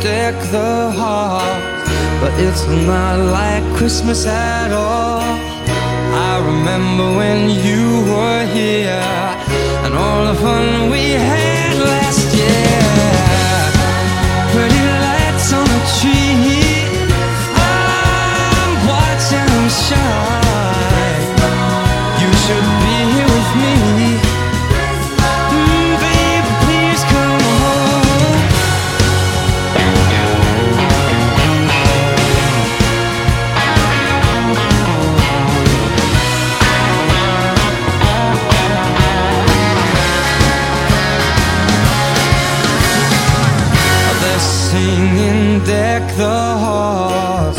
deck the halls, but it's not like Christmas at all. I remember when you were here and all the fun we like the horse,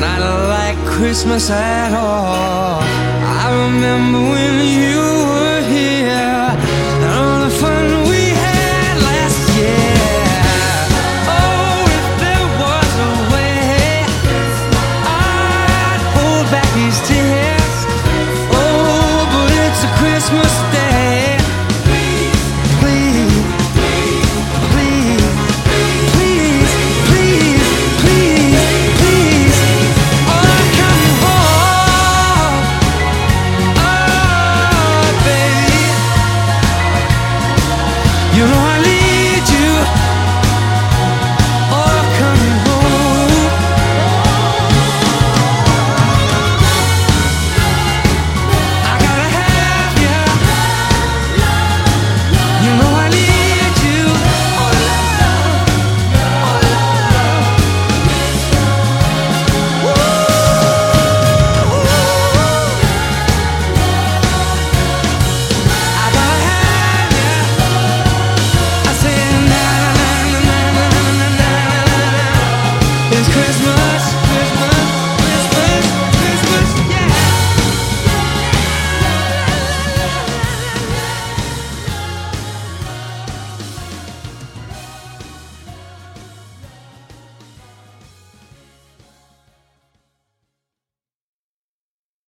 not like Christmas at all. I remember when you were here and all the fun we had last year. Oh, if there was a way, I'd hold back these tears. Oh, but it's a Christmas day.